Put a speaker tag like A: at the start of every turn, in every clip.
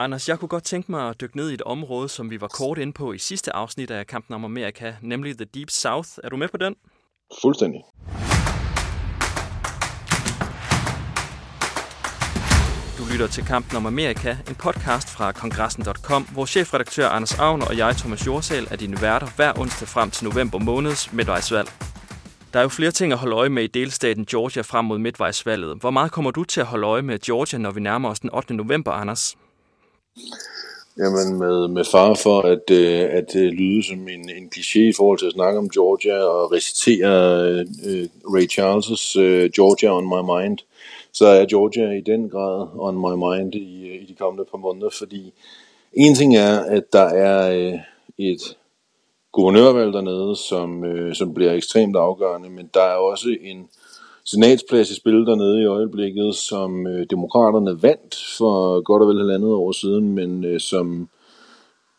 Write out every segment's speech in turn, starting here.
A: Anders, jeg kunne godt tænke mig at dykke ned i et område, som vi var kort inde på i sidste afsnit af Kampen om Amerika, nemlig The Deep South. Er du med på den?
B: Fuldstændig.
A: Du lytter til Kampen om Amerika, en podcast fra kongressen.com, hvor chefredaktør Anders Agn og jeg, Thomas Jorsal, er dine værter hver onsdag frem til november måneds midtvejsvalg. Der er jo flere ting at holde øje med i delstaten Georgia frem mod midtvejsvalget. Hvor meget kommer du til at holde øje med Georgia, når vi nærmer os den 8. november, Anders?
B: Jamen med, med far for at, øh, at øh, lyde som en, en kliché i forhold til at snakke om Georgia og recitere øh, Ray Charles' øh, Georgia on my mind, så er Georgia i den grad on my mind i, øh, i de kommende par måneder, fordi en ting er, at der er øh, et guvernørvalg dernede, som, øh, som bliver ekstremt afgørende, men der er også en senatsplads i spil dernede i øjeblikket, som øh, demokraterne vandt for godt og vel halvandet år siden, men øh, som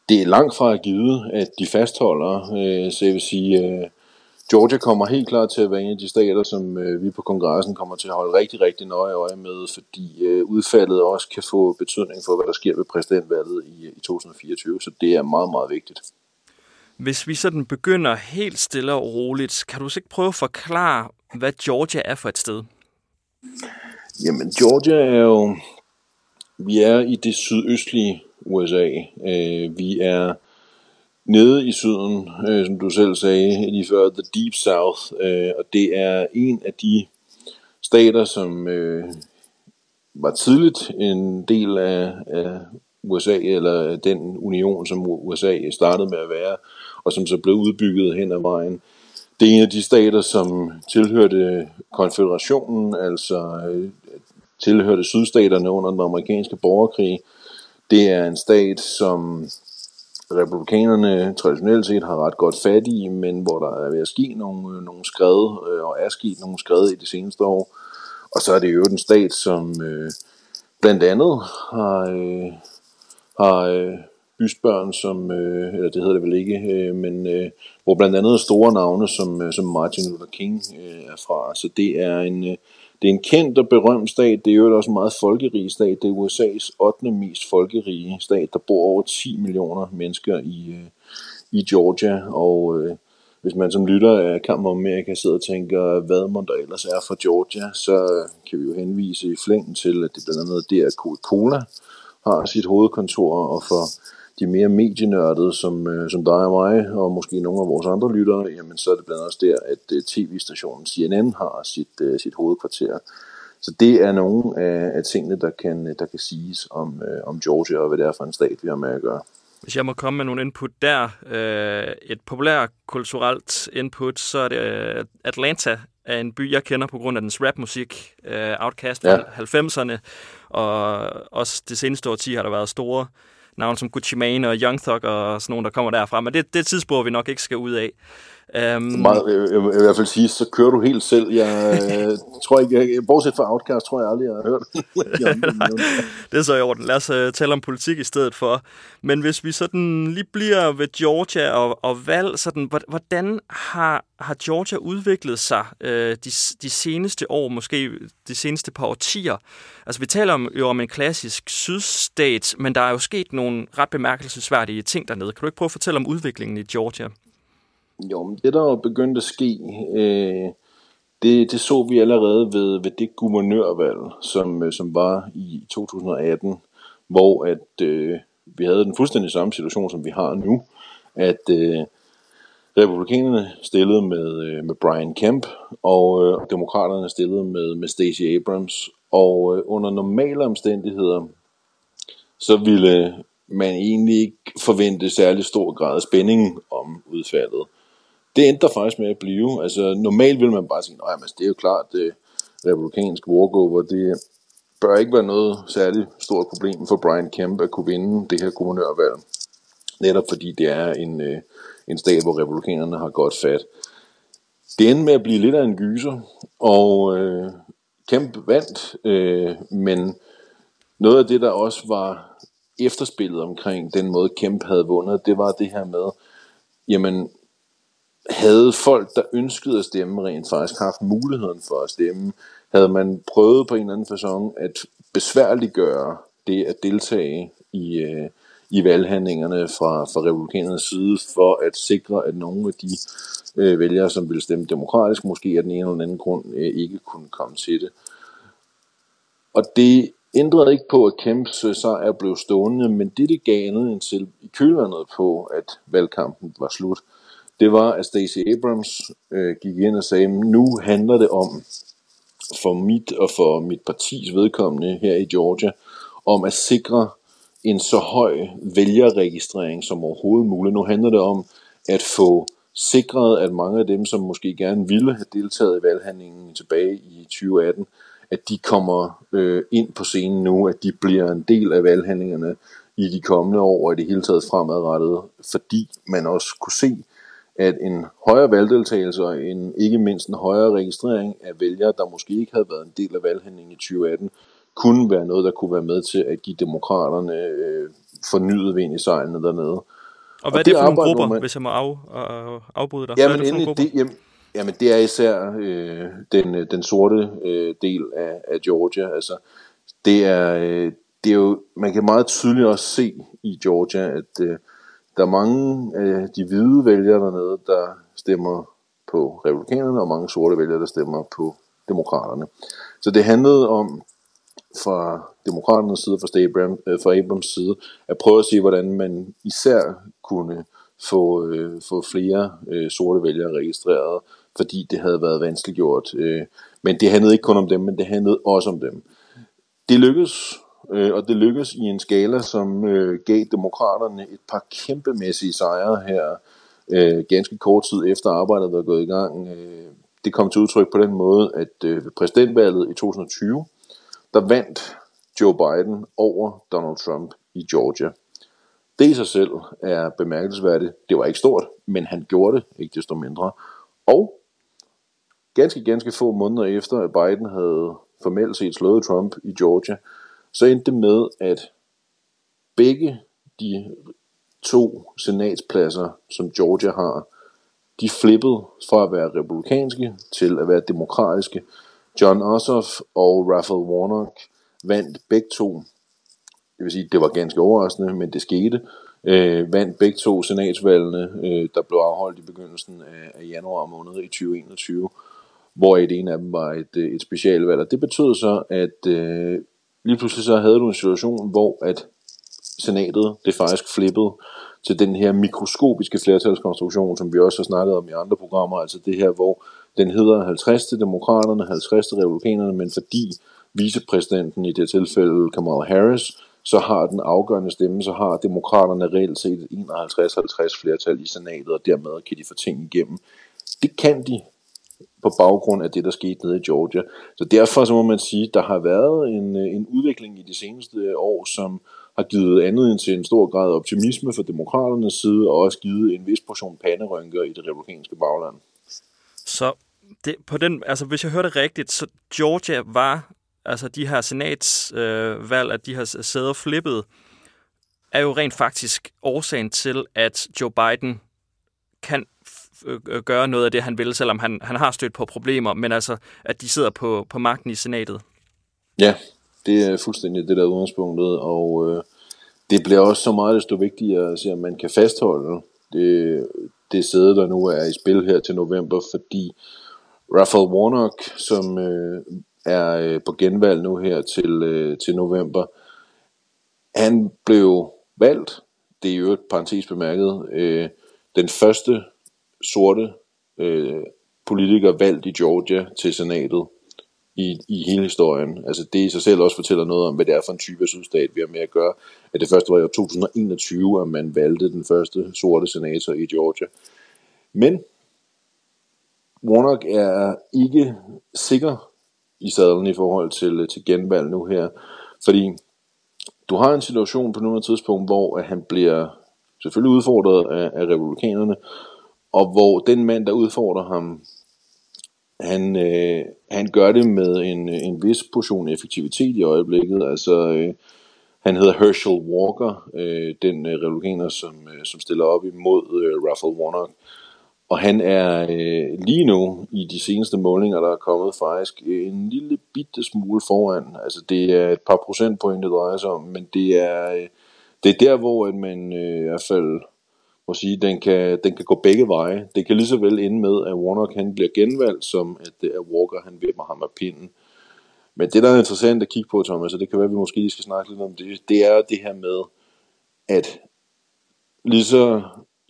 B: det er langt fra at givet, at de fastholder. Øh, så jeg vil sige, øh, Georgia kommer helt klart til at være en af de stater, som øh, vi på kongressen kommer til at holde rigtig, rigtig nøje øje med, fordi øh, udfaldet også kan få betydning for, hvad der sker ved præsidentvalget i, øh, i 2024, så det er meget, meget vigtigt.
A: Hvis vi sådan begynder helt stille og roligt, kan du så ikke prøve at forklare, hvad Georgia er for et sted?
B: Jamen, Georgia er jo... Vi er i det sydøstlige USA. Øh, vi er nede i syden, øh, som du selv sagde lige før, The Deep South, øh, og det er en af de stater, som øh, var tidligt en del af, af USA, eller den union, som USA startede med at være, og som så blev udbygget hen ad vejen. Det er en af de stater, som tilhørte konfederationen, altså øh, tilhørte sydstaterne under den amerikanske borgerkrig. Det er en stat, som republikanerne traditionelt set har ret godt fat i, men hvor der er ved at ske nogle, øh, nogle skred, øh, og er sket nogle skred i de seneste år. Og så er det jo en stat, som øh, blandt andet har, øh, har øh, bysbørn, som, øh, eller det hedder det vel ikke, øh, men øh, hvor blandt andet store navne som, øh, som Martin Luther King øh, er fra. Så det er en, øh, det er en kendt og berømt stat. Det er jo også en meget folkerig stat. Det er USA's 8. mest folkerige stat. Der bor over 10 millioner mennesker i, øh, i Georgia, og øh, hvis man som lytter af Kamp om Amerika sidder og tænker, hvad man der ellers er fra Georgia, så øh, kan vi jo henvise i flæng til, at det blandt andet der Coca-Cola har sit hovedkontor, og for de mere medienørdede, som, øh, som dig og mig, og måske nogle af vores andre lyttere, jamen så er det blandt andet der, at øh, tv-stationen CNN har sit, øh, sit hovedkvarter. Så det er nogle af, af tingene, der kan, der kan siges om, øh, om Georgia, og hvad det er for en stat, vi har med at gøre.
A: Hvis jeg må komme med nogle input der, øh, et populært kulturelt input, så er det øh, Atlanta er en by, jeg kender på grund af dens rapmusik, øh, Outcast fra ja. 90'erne, og også det seneste årti har der været store navn som Gucci Mane og Young Thug og sådan nogle, der kommer derfra. Men det, det er et tidsspor, vi nok ikke skal ud af.
B: Um, Meget, jeg, jeg, vil i hvert fald sige, så kører du helt selv. Jeg øh, tror ikke, jeg, bortset fra Outcast, tror jeg aldrig, jeg har hørt.
A: det er så i orden. Lad os uh, tale om politik i stedet for. Men hvis vi sådan lige bliver ved Georgia og, og valg, sådan, hvordan har, har Georgia udviklet sig uh, de, de seneste år, måske de seneste par årtier? Altså vi taler om, jo om en klassisk sydstat, men der er jo sket nogle ret bemærkelsesværdige ting dernede. Kan du ikke prøve at fortælle om udviklingen i Georgia?
B: Jo, men det der er begyndt at ske, øh, det, det så vi allerede ved, ved det guvernørvalg, som, øh, som var i 2018, hvor at øh, vi havde den fuldstændig samme situation, som vi har nu, at øh, republikanerne stillede med, øh, med Brian Kemp, og øh, demokraterne stillede med, med Stacey Abrams, og øh, under normale omstændigheder, så ville man egentlig ikke forvente særlig stor grad af spænding om udfaldet det endte faktisk med at blive. Altså, normalt vil man bare sige, at men det er jo klart, det republikanske walkover, det bør ikke være noget særligt stort problem for Brian Kemp at kunne vinde det her guvernørvalg. Netop fordi det er en, øh, en stat, hvor republikanerne har godt fat. Det endte med at blive lidt af en gyser, og øh, Kemp vandt, øh, men noget af det, der også var efterspillet omkring den måde, Kemp havde vundet, det var det her med, jamen, havde folk, der ønskede at stemme, rent faktisk haft muligheden for at stemme, havde man prøvet på en eller anden façon at besværliggøre det at deltage i, øh, i valghandlingerne fra, fra republikanernes side for at sikre, at nogle af de øh, vælgere, som ville stemme demokratisk, måske af den ene eller den anden grund, øh, ikke kunne komme til det. Og det ændrede ikke på, at Kemps så sejr blev stående, men det, det gav andet til i kølvandet på, at valgkampen var slut, det var, at Stacey Abrams øh, gik ind og sagde, nu handler det om, for mit og for mit partis vedkommende her i Georgia, om at sikre en så høj vælgerregistrering som overhovedet muligt. Nu handler det om at få sikret, at mange af dem, som måske gerne ville have deltaget i valghandlingen tilbage i 2018, at de kommer øh, ind på scenen nu, at de bliver en del af valghandlingerne i de kommende år, og i det hele taget fremadrettet, fordi man også kunne se, at en højere valgdeltagelse og en, ikke mindst en højere registrering af vælgere, der måske ikke havde været en del af valghandlingen i 2018, kunne være noget, der kunne være med til at give demokraterne øh, fornyet vind i sejlene dernede.
A: Og hvad og er det, det for nogle grupper, man... hvis jeg må af, uh, afbryde dig?
B: Jamen, det, for det, jamen, jamen, det er især øh, den, den sorte øh, del af, af Georgia. Altså, det er, øh, det er jo, man kan meget tydeligt også se i Georgia, at øh, der er mange af de hvide vælgere dernede, der stemmer på republikanerne, og mange sorte vælgere, der stemmer på demokraterne. Så det handlede om fra demokraternes side, fra, Abrams, øh, fra Abrams side, at prøve at se, hvordan man især kunne få, øh, få flere øh, sorte vælgere registreret, fordi det havde været vanskeligt gjort. Øh, men det handlede ikke kun om dem, men det handlede også om dem. Det lykkedes, øh, og det lykkedes i en skala, som øh, gav demokraterne et par kæmpemæssige sejre her, øh, ganske kort tid efter arbejdet var gået i gang. Øh, det kom til udtryk på den måde, at øh, ved præsidentvalget i 2020, der vandt Joe Biden over Donald Trump i Georgia. Det i sig selv er bemærkelsesværdigt. Det var ikke stort, men han gjorde det ikke desto mindre. Og ganske, ganske få måneder efter, at Biden havde formelt set slået Trump i Georgia, så endte det med, at begge de to senatspladser, som Georgia har, de flippede fra at være republikanske til at være demokratiske. John Ossoff og Raphael Warnock vandt begge to. Det vil sige, det var ganske overraskende, men det skete. Øh, vandt begge to senatsvalgene, øh, der blev afholdt i begyndelsen af, af januar måned i 2021, hvor et en af dem var et, øh, et specialvalg. Og det betød så, at øh, lige pludselig så havde du en situation, hvor at senatet det faktisk flippede til den her mikroskopiske flertalskonstruktion, som vi også har snakket om i andre programmer, altså det her, hvor den hedder 50 til demokraterne, 50 til republikanerne, men fordi vicepræsidenten i det tilfælde Kamala Harris, så har den afgørende stemme, så har demokraterne reelt set 51-50 flertal i senatet, og dermed kan de få ting igennem. Det kan de på baggrund af det, der skete nede i Georgia. Så derfor så må man sige, der har været en, øh, en udvikling i de seneste øh, år, som har givet andet end til en stor grad optimisme for demokraternes side, og også givet en vis portion panderynker i det republikanske bagland.
A: Så det, på den, altså hvis jeg hørte rigtigt, så Georgia var, altså de her senatsvalg, øh, at de her sæder flippet, er jo rent faktisk årsagen til, at Joe Biden kan Øh, øh, gøre noget af det, han vil, selvom han, han har stødt på problemer, men altså, at de sidder på, på magten i senatet.
B: Ja, det er fuldstændig det der udgangspunktet, og øh, det bliver også så meget desto vigtigere at se, om man kan fastholde det, det sæde, der nu er i spil her til november, fordi Raphael Warnock, som øh, er øh, på genvalg nu her til, øh, til november, han blev valgt, det er jo et parentes bemærket, øh, den første sorte øh, politikere valgt i Georgia til senatet i, i hele historien. Altså det i sig selv også fortæller noget om, hvad det er for en type af sydstat, vi har med at gøre. At det første var i 2021, at man valgte den første sorte senator i Georgia. Men Warnock er ikke sikker i sadlen i forhold til, til genvalg nu her, fordi du har en situation på nuværende tidspunkt, hvor at han bliver selvfølgelig udfordret af, af republikanerne, og hvor den mand, der udfordrer ham, han, øh, han gør det med en, en vis portion effektivitet i øjeblikket. Altså, øh, han hedder Herschel Walker, øh, den øh, republikaner, som, øh, som stiller op imod øh, Raphael Warnock. Og han er øh, lige nu i de seneste målinger, der er kommet faktisk øh, en lille bitte smule foran. Altså det er et par procentpoint, det drejer sig om, men det er, øh, det er der, hvor at man øh, i hvert fald må sige, den kan, den kan gå begge veje. Det kan lige så vel ende med, at Warnock han bliver genvalgt, som at, øh, at Walker han vipper ham af pinden. Men det, der er interessant at kigge på, Thomas, og det kan være, at vi måske lige skal snakke lidt om det, det er det her med, at lige så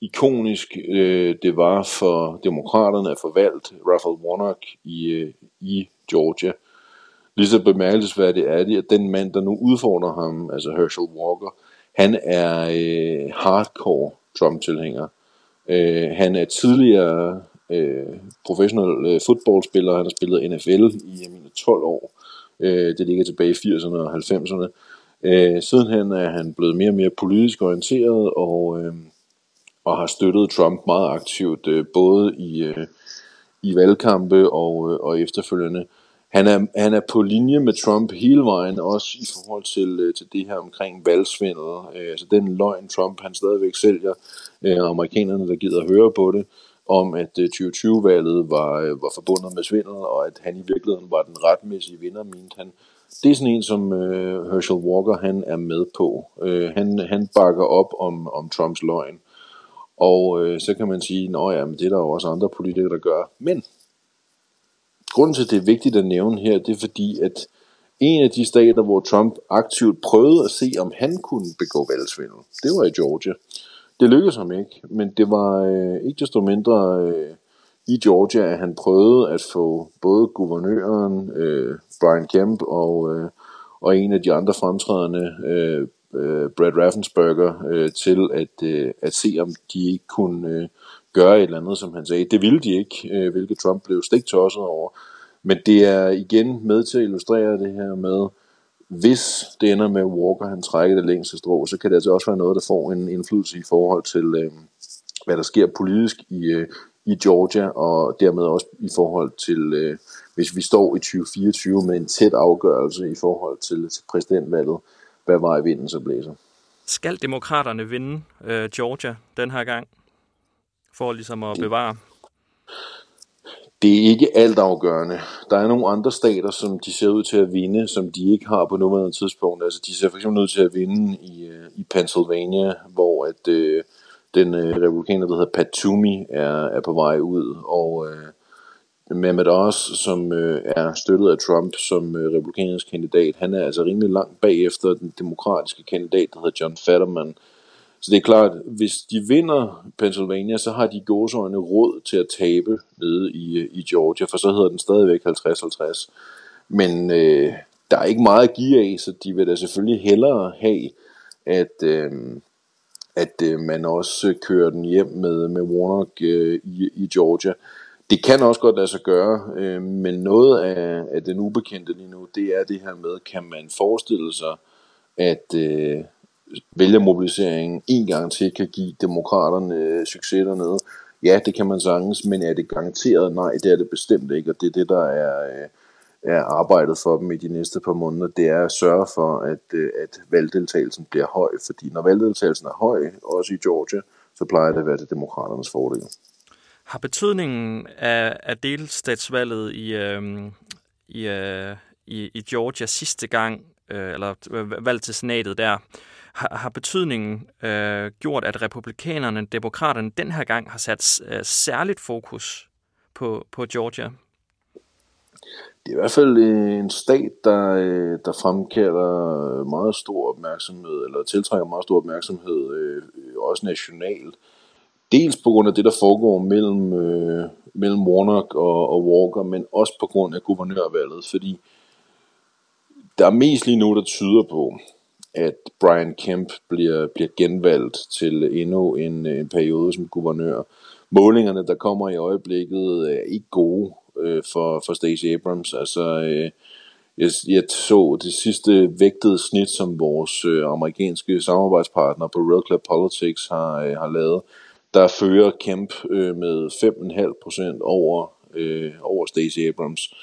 B: ikonisk øh, det var for demokraterne at forvalgt Raphael Warnock i, øh, i Georgia, lige så bemærkelsesværdigt er det, at den mand, der nu udfordrer ham, altså Herschel Walker, han er øh, hardcore Trump-tilhænger. Øh, han er tidligere øh, professionel øh, fodboldspiller, han har spillet NFL i mine 12 år. Øh, det ligger tilbage i 80'erne og 90'erne. Øh, sidenhen er han blevet mere og mere politisk orienteret og, øh, og har støttet Trump meget aktivt, øh, både i, øh, i valgkampe og, øh, og efterfølgende han er, han er på linje med Trump hele vejen, også i forhold til, øh, til det her omkring valgsvindel. Øh, altså den løgn, Trump han stadigvæk sælger, øh, amerikanerne, der gider at høre på det, om at øh, 2020-valget var, øh, var forbundet med svindel, og at han i virkeligheden var den retmæssige vinder, mente han. Det er sådan en, som øh, Herschel Walker han er med på. Øh, han, han bakker op om, om Trumps løgn. Og øh, så kan man sige, at det er der jo også andre politikere, der gør. Men grunden til, at det er vigtigt at nævne her, det er fordi, at en af de stater, hvor Trump aktivt prøvede at se, om han kunne begå valgsvindel, det var i Georgia. Det lykkedes ham ikke, men det var øh, ikke desto mindre øh, i Georgia, at han prøvede at få både guvernøren, øh, Brian Kemp, og, øh, og en af de andre fremtrædende, øh, øh, Brad Raffensperger, øh, til at, øh, at se, om de ikke kunne øh, gøre et eller andet, som han sagde. Det ville de ikke, øh, hvilket Trump blev stiktosset over. Men det er igen med til at illustrere det her med, hvis det ender med, at Walker han trækker det længste strå, så kan det altså også være noget, der får en indflydelse i forhold til, øh, hvad der sker politisk i, øh, i Georgia, og dermed også i forhold til, øh, hvis vi står i 2024 med en tæt afgørelse i forhold til, til præsidentvalget, hvad vej vinden så blæser.
A: Skal demokraterne vinde øh, Georgia den her gang? For ligesom at bevare?
B: Det er ikke altafgørende. Der er nogle andre stater, som de ser ud til at vinde, som de ikke har på nuværende tidspunkt. Altså, de ser for eksempel ud til at vinde i, øh, i Pennsylvania, hvor at, øh, den øh, republikaner, der hedder Pat Toomey, er, er på vej ud. Og øh, Mehmet Oz, som øh, er støttet af Trump som øh, republikansk kandidat, han er altså rimelig langt bagefter den demokratiske kandidat, der hedder John Fetterman, så det er klart, hvis de vinder Pennsylvania, så har de gåsøjne råd til at tabe nede i, i Georgia, for så hedder den stadigvæk 50-50. Men øh, der er ikke meget at give af, så de vil da selvfølgelig hellere have, at, øh, at øh, man også kører den hjem med, med Warnock øh, i, i Georgia. Det kan også godt lade sig gøre, øh, men noget af, af den ubekendte lige nu, det er det her med, kan man forestille sig, at, øh, vælgermobiliseringen en gang til kan give demokraterne øh, succes dernede. Ja, det kan man sagtens, men er det garanteret? Nej, det er det bestemt ikke, og det er det, der er, øh, er arbejdet for dem i de næste par måneder, det er at sørge for, at, øh, at valgdeltagelsen bliver høj, fordi når valgdeltagelsen er høj, også i Georgia, så plejer det at være til demokraternes fordel.
A: Har betydningen af, af delstatsvalget i, øh, i, øh, i, i Georgia sidste gang, øh, eller valg til senatet der, har, har betydningen øh, gjort, at republikanerne, demokraterne, den her gang har sat øh, særligt fokus på, på Georgia?
B: Det er i hvert fald en stat, der, øh, der fremkalder meget stor opmærksomhed, eller tiltrækker meget stor opmærksomhed, øh, også nationalt. Dels på grund af det, der foregår mellem, øh, mellem Warnock og, og Walker, men også på grund af guvernørvalget, fordi der er mest lige nu, der tyder på, at Brian Kemp bliver, bliver genvalgt til endnu en, en periode som guvernør. Målingerne, der kommer i øjeblikket, er ikke gode øh, for, for Stacey Abrams. Altså, øh, jeg, jeg så det sidste vægtede snit, som vores øh, amerikanske samarbejdspartner på Real Club Politics har, øh, har lavet. Der fører Kemp øh, med 5,5% over, øh, over Stacey Abrams.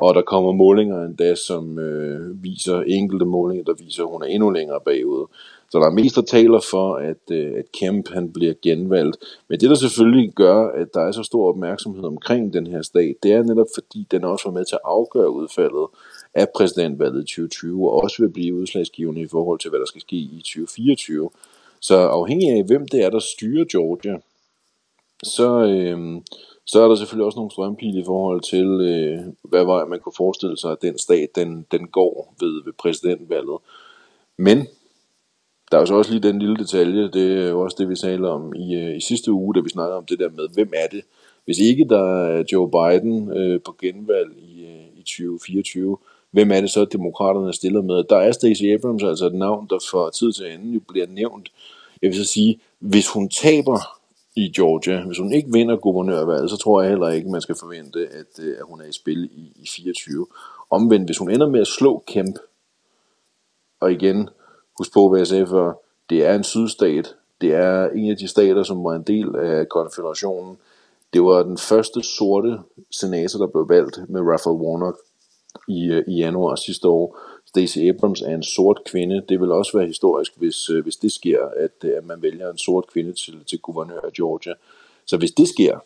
B: Og der kommer målinger endda, som øh, viser, enkelte målinger, der viser, at hun er endnu længere bagud. Så der er mest, der taler for, at, øh, at Kemp han bliver genvalgt. Men det, der selvfølgelig gør, at der er så stor opmærksomhed omkring den her stat, det er netop fordi, den også var med til at afgøre udfaldet af præsidentvalget i 2020, og også vil blive udslagsgivende i forhold til, hvad der skal ske i 2024. Så afhængig af, hvem det er, der styrer Georgia, så, øh, så er der selvfølgelig også nogle strømpile i forhold til, øh, hvad vej man kunne forestille sig, at den stat, den, den går ved, ved præsidentvalget. Men der er jo så også lige den lille detalje, det er jo også det, vi talte om i, øh, i sidste uge, da vi snakkede om det der med, hvem er det? Hvis ikke der er Joe Biden øh, på genvalg i, øh, i 2024, hvem er det så, demokraterne stiller stillet med? Der er Stacey Abrams, altså et navn, der for tid til anden jo bliver nævnt. Jeg vil så sige, hvis hun taber i Georgia, hvis hun ikke vinder guvernørvalget, så tror jeg heller ikke, man skal forvente, at, øh, at hun er i spil i, i 24. Omvendt, hvis hun ender med at slå Kemp, og igen, husk på, hvad jeg sagde før, det er en sydstat, det er en af de stater, som var en del af konfederationen. Det var den første sorte senator, der blev valgt med Raphael Warnock i, øh, i januar sidste år. Stacey Abrams er en sort kvinde. Det vil også være historisk, hvis, øh, hvis det sker, at, øh, at man vælger en sort kvinde til, til guvernør af Georgia. Så hvis det sker,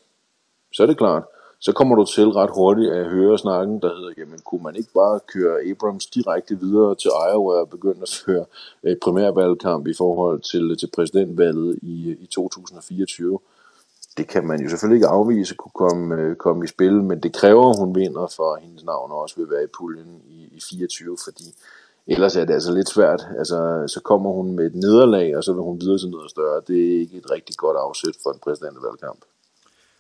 B: så er det klart, så kommer du til ret hurtigt at høre snakken, der hedder, jamen kunne man ikke bare køre Abrams direkte videre til Iowa og begynde at føre primærvalgkamp i forhold til, til præsidentvalget i, i 2024? Det kan man jo selvfølgelig ikke afvise kunne komme, øh, komme i spil, men det kræver, at hun vinder, for hendes navn også vil være i puljen i, i 24, fordi ellers er det altså lidt svært. Altså, så kommer hun med et nederlag, og så vil hun videre til noget større. Det er ikke et rigtig godt afsæt for en præsidentvalgkamp.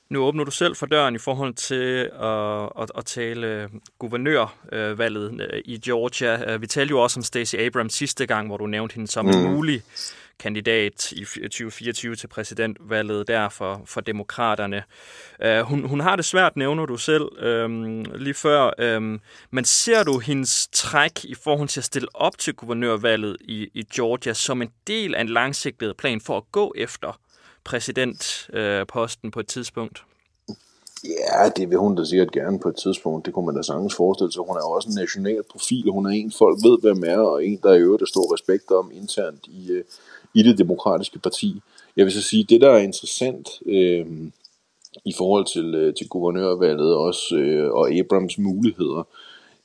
A: Nu åbner du selv for døren i forhold til at, at, at tale guvernørvalget øh, i Georgia. Vi talte jo også om Stacey Abrams sidste gang, hvor du nævnte hende som mm. mulig kandidat i 2024 til præsidentvalget der for, for demokraterne. Uh, hun, hun har det svært, nævner du selv um, lige før. Um, men ser du hendes træk i forhold til at stille op til guvernørvalget i, i Georgia som en del af en langsigtet plan for at gå efter præsidentposten uh, på et tidspunkt?
B: Ja, det vil hun da sikkert gerne på et tidspunkt. Det kunne man da sagtens forestille sig. Hun er også en national profil, hun er en, folk ved, hvem er, og en, der i øvrigt er stor respekt om internt i, øh, i det demokratiske parti. Jeg vil så sige, det der er interessant øh, i forhold til, øh, til guvernørvalget også, øh, og Abrams muligheder,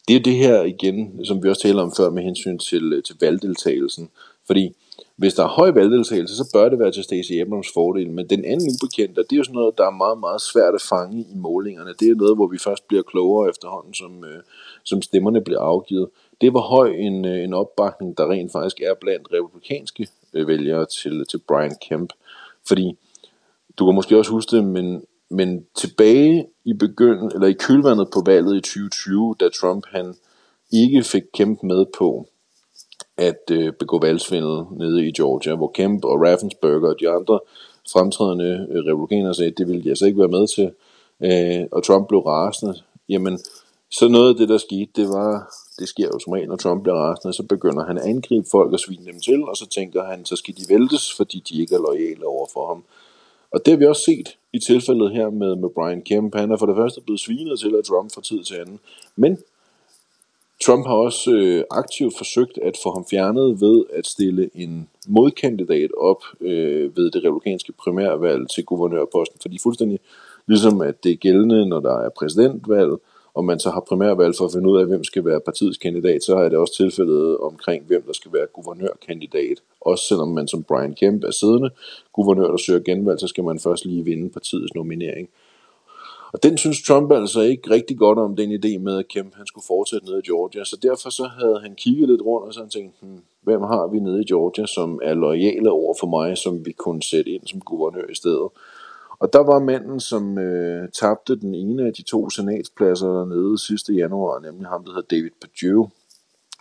B: det er det her igen, som vi også taler om før med hensyn til, øh, til valgdeltagelsen. Fordi hvis der er høj valgdeltagelse, så bør det være til Stacey Abrams fordel. Men den anden ubekendte, det er jo sådan noget, der er meget, meget svært at fange i målingerne. Det er noget, hvor vi først bliver klogere efterhånden, som, øh, som stemmerne bliver afgivet. Det var høj en, øh, en opbakning, der rent faktisk er blandt republikanske øh, vælgere til, til Brian Kemp. Fordi, du kan måske også huske det, men, men tilbage i begyndelsen, eller i kølvandet på valget i 2020, da Trump han ikke fik Kemp med på at øh, begå valgsvindel nede i Georgia, hvor Kemp og Raffensperger og de andre fremtrædende øh, republikanere sagde, at det ville de altså ikke være med til, øh, og Trump blev rasende. Jamen, så noget af det, der skete, det var, det sker jo som regel, når Trump bliver rasende, så begynder han at angribe folk og svine dem til, og så tænker han, så skal de væltes, fordi de ikke er lojale over for ham. Og det har vi også set i tilfældet her med, med Brian Kemp. Han er for det første blevet svinet til af Trump fra tid til anden. Men Trump har også øh, aktivt forsøgt at få ham fjernet ved at stille en modkandidat op øh, ved det republikanske primærvalg til guvernørposten. Fordi fuldstændig ligesom at det er gældende, når der er præsidentvalg, og man så har primærvalg for at finde ud af, hvem skal være partiets kandidat, så er det også tilfældet omkring, hvem der skal være guvernørkandidat. Også selvom man som Brian Kemp er siddende guvernør, der søger genvalg, så skal man først lige vinde partiets nominering. Og den synes Trump altså ikke rigtig godt om, den idé med, at Kemp han skulle fortsætte nede i Georgia. Så derfor så havde han kigget lidt rundt, og så han tænkt, hmm, hvem har vi nede i Georgia, som er lojale over for mig, som vi kunne sætte ind som guvernør i stedet. Og der var manden, som øh, tabte den ene af de to senatspladser dernede sidste januar, nemlig ham, der hedder David Perdue.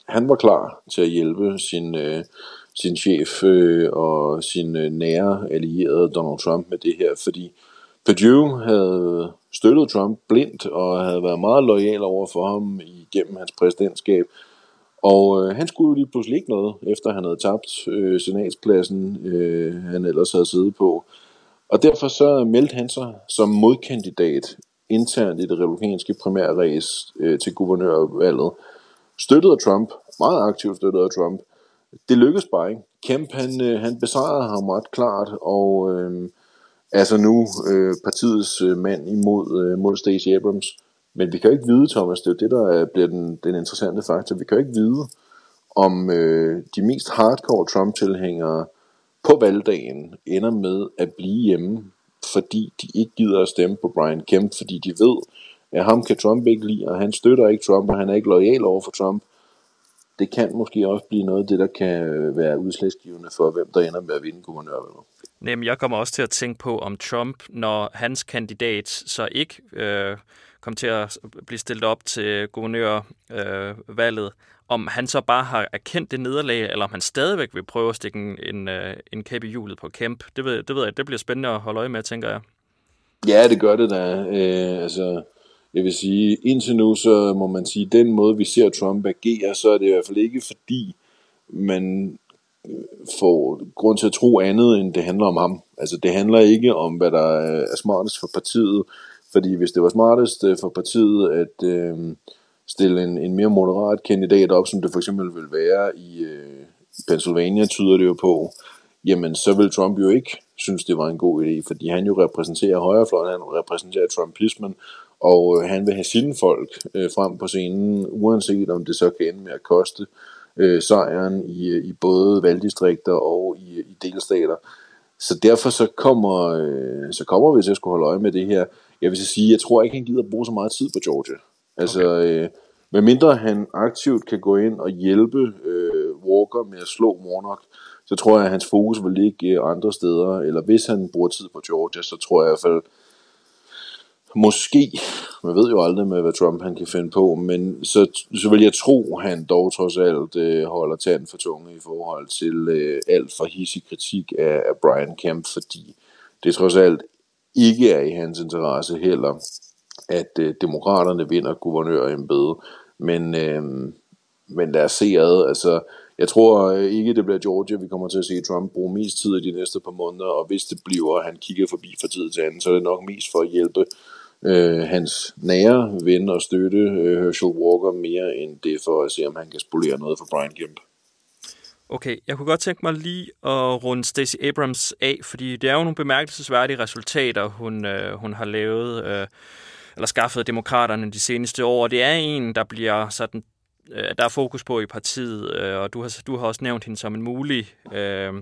B: Han var klar til at hjælpe sin, øh, sin chef øh, og sin øh, nære allierede Donald Trump med det her, fordi Perdue havde støttet Trump blindt og havde været meget lojal over for ham igennem hans præsidentskab. Og øh, han skulle jo lige pludselig ikke noget, efter han havde tabt øh, senatspladsen, øh, han ellers havde siddet på. Og derfor så meldte han sig som modkandidat internt i det republikanske primærræs øh, til guvernørvalget. Støttet af Trump, meget aktivt støttet af Trump. Det lykkedes bare ikke. Kemp han, øh, han besejrede ham ret klart, og øh, altså nu øh, partiets øh, mand imod øh, mod Stacey Abrams. Men vi kan jo ikke vide, Thomas, det er jo det, der bliver den, den interessante faktor. Vi kan jo ikke vide, om øh, de mest hardcore Trump-tilhængere på valgdagen ender med at blive hjemme, fordi de ikke gider at stemme på Brian Kemp, fordi de ved, at ham kan Trump ikke lide, og han støtter ikke Trump, og han er ikke lojal over for Trump. Det kan måske også blive noget af det, der kan være udslagsgivende for, hvem der ender med at vinde guvernørvalget.
A: Jamen, jeg kommer også til at tænke på, om Trump, når hans kandidat så ikke øh, kom til at blive stillet op til guvernørvalget, øh, om han så bare har erkendt det nederlag, eller om han stadigvæk vil prøve at stikke en, en, øh, en kæp i hjulet på Kemp. Det ved, det ved jeg, det bliver spændende at holde øje med, tænker jeg.
B: Ja, det gør det da. Øh, altså, jeg vil sige, indtil nu, så må man sige, den måde, vi ser Trump agere, så er det i hvert fald ikke fordi, man øh, får grund til at tro andet, end det handler om ham. Altså, det handler ikke om, hvad der øh, er smartest for partiet, fordi hvis det var smartest for partiet at øh, stille en, en mere moderat kandidat op, som det for eksempel vil være i øh, Pennsylvania, tyder det jo på, jamen så vil Trump jo ikke synes, det var en god idé, fordi han jo repræsenterer højrefløjen, han repræsenterer Trumpismen, og øh, han vil have sine folk øh, frem på scenen, uanset om det så kan ende med at koste øh, sejren i, øh, i både valgdistrikter og i, øh, i delstater. Så derfor så kommer, øh, så kommer vi til at skulle holde øje med det her. Jeg vil så sige, jeg tror ikke, han gider bruge så meget tid på Georgia. Altså, okay. øh, medmindre han aktivt kan gå ind og hjælpe øh, Walker med at slå Warnock, så tror jeg, at hans fokus vil ligge andre steder. Eller hvis han bruger tid på Georgia, så tror jeg i hvert fald, måske, man ved jo aldrig med, hvad Trump han kan finde på, men så, så vil jeg tro, at han dog trods alt øh, holder tand for tunge i forhold til øh, alt for hissig kritik af, af Brian Kemp, fordi det trods alt ikke er i hans interesse heller, at øh, demokraterne vinder guvernørembedet. Men, øh, men lad os se ad, altså jeg tror øh, ikke, det bliver Georgia, vi kommer til at se Trump bruge mest tid i de næste par måneder, og hvis det bliver, at han kigger forbi fra tid til anden, så er det nok mest for at hjælpe øh, hans nære ven og støtte øh, Herschel Walker mere end det for at se, om han kan spolere noget for Brian Kemp.
A: Okay, jeg kunne godt tænke mig lige at runde Stacey Abrams af, fordi det er jo nogle bemærkelsesværdige resultater, hun, øh, hun har lavet, øh, eller skaffet demokraterne de seneste år. Det er en, der bliver sådan, øh, der er fokus på i partiet, øh, og du har, du har også nævnt hende som en mulig øh,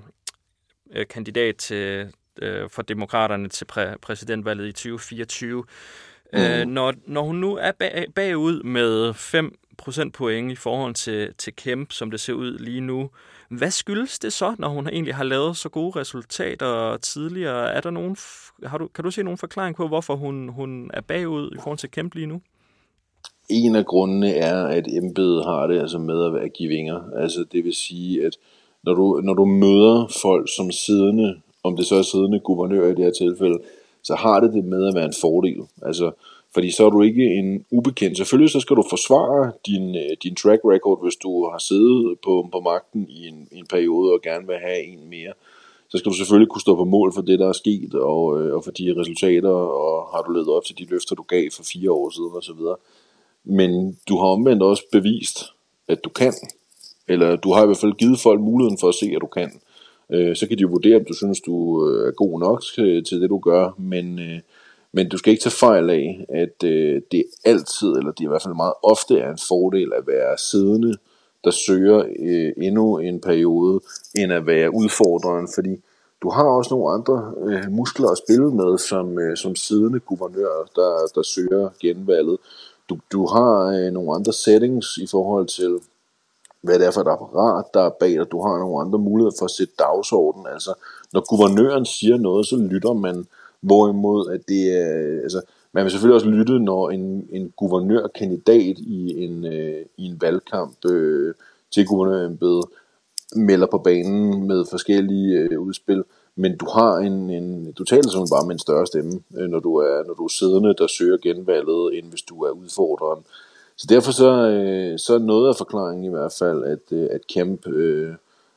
A: øh kandidat til, øh, for demokraterne til præ- præsidentvalget i 2024. Mm. Øh, når, når hun nu er bag, bagud med 5 procentpoint i forhold til, til Kemp, som det ser ud lige nu, hvad skyldes det så, når hun egentlig har lavet så gode resultater tidligere? Er der nogen, har du, kan du se nogen forklaring på, hvorfor hun, hun er bagud i forhold til Kemp lige nu?
B: En af grundene er, at embedet har det altså med at være vinger. Altså det vil sige, at når du, når du møder folk som siddende om det så er siddende guvernør i det her tilfælde, så har det det med at være en fordel. Altså, fordi så er du ikke en ubekendt. Selvfølgelig så skal du forsvare din, øh, din track record, hvis du har siddet på, på magten i en, en periode og gerne vil have en mere. Så skal du selvfølgelig kunne stå på mål for det, der er sket, og, øh, og for de resultater, og har du levet op til de løfter, du gav for fire år siden osv. Men du har omvendt også bevist, at du kan. Eller du har i hvert fald givet folk muligheden for at se, at du kan. Øh, så kan de jo vurdere, om du synes, du øh, er god nok til, til det, du gør, men, øh, men du skal ikke tage fejl af, at øh, det altid, eller det i hvert fald meget ofte er en fordel at være siddende, der søger øh, endnu en periode, end at være udfordreren, fordi du har også nogle andre øh, muskler at spille med, som, øh, som siddende guvernør, der, der søger genvalget. Du, du har øh, nogle andre settings i forhold til hvad det er for et apparat, der er bag dig. Du har nogle andre muligheder for at sætte dagsordenen. Altså, når guvernøren siger noget, så lytter man. Hvorimod, at det er, altså, man vil selvfølgelig også lytte, når en, en guvernørkandidat i en, øh, i en valgkamp øh, til guvernørembedet melder på banen med forskellige øh, udspil. Men du har en, en du taler simpelthen bare med en større stemme, øh, når du er når du er siddende, der søger genvalget, end hvis du er udfordreren. Så derfor så, øh, så er noget af forklaringen i hvert fald, at, øh, at Kemp øh,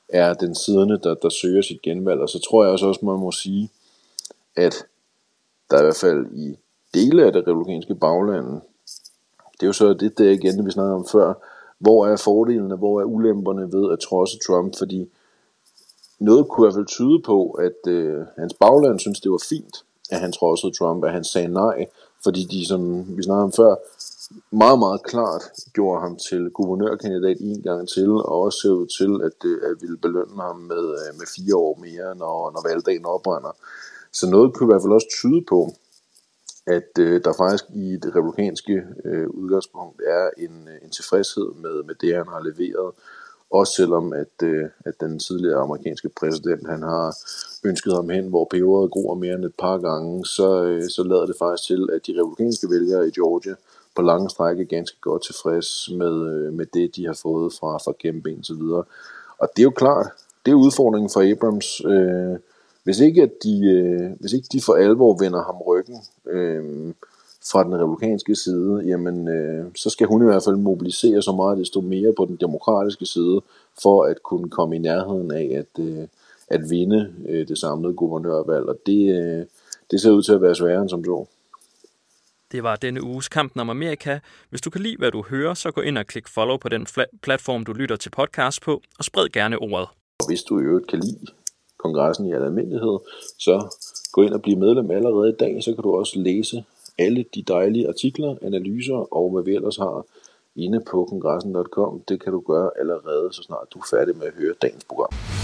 B: er den siddende, der, der søger sit genvalg. Og så tror jeg også, også man må sige, at der i hvert fald i dele af det republikanske bagland, det er jo så det der igen, det vi snakkede om før, hvor er fordelene, hvor er ulemperne ved at trodse Trump, fordi noget kunne i hvert fald tyde på, at øh, hans bagland synes, det var fint, at han trodsede Trump, at han sagde nej, fordi de, som vi snakkede om før, meget, meget klart gjorde ham til guvernørkandidat en gang til, og også ser ud til, at, øh, at ville belønne ham med, øh, med fire år mere, når, når valgdagen opbrænder. Så noget kunne i hvert fald også tyde på, at øh, der faktisk i det republikanske øh, udgangspunkt er en, øh, en tilfredshed med, med det, han har leveret. Også selvom, at, øh, at den tidligere amerikanske præsident, han har ønsket ham hen, hvor peberet gror mere end et par gange, så, øh, så lader det faktisk til, at de republikanske vælgere i Georgia på lange stræk er ganske godt tilfreds med, øh, med det, de har fået fra, fra Kemp og så videre. Og det er jo klart, det er udfordringen for Abrams. Øh, hvis ikke, at de, øh, hvis ikke de for alvor vender ham ryggen øh, fra den republikanske side, jamen, øh, så skal hun i hvert fald mobilisere så meget desto mere på den demokratiske side, for at kunne komme i nærheden af at, øh, at vinde øh, det samlede guvernørvalg. Og det, øh, det ser ud til at være sværere end som så.
A: Det var denne uges Kampen om Amerika. Hvis du kan lide, hvad du hører, så gå ind og klik follow på den platform, du lytter til podcast på, og spred gerne ordet.
B: Og hvis du i øvrigt kan lide kongressen i almindelighed, så gå ind og bliv medlem allerede i dag, så kan du også læse alle de dejlige artikler, analyser og hvad vi ellers har inde på kongressen.com. Det kan du gøre allerede, så snart du er færdig med at høre dagens program.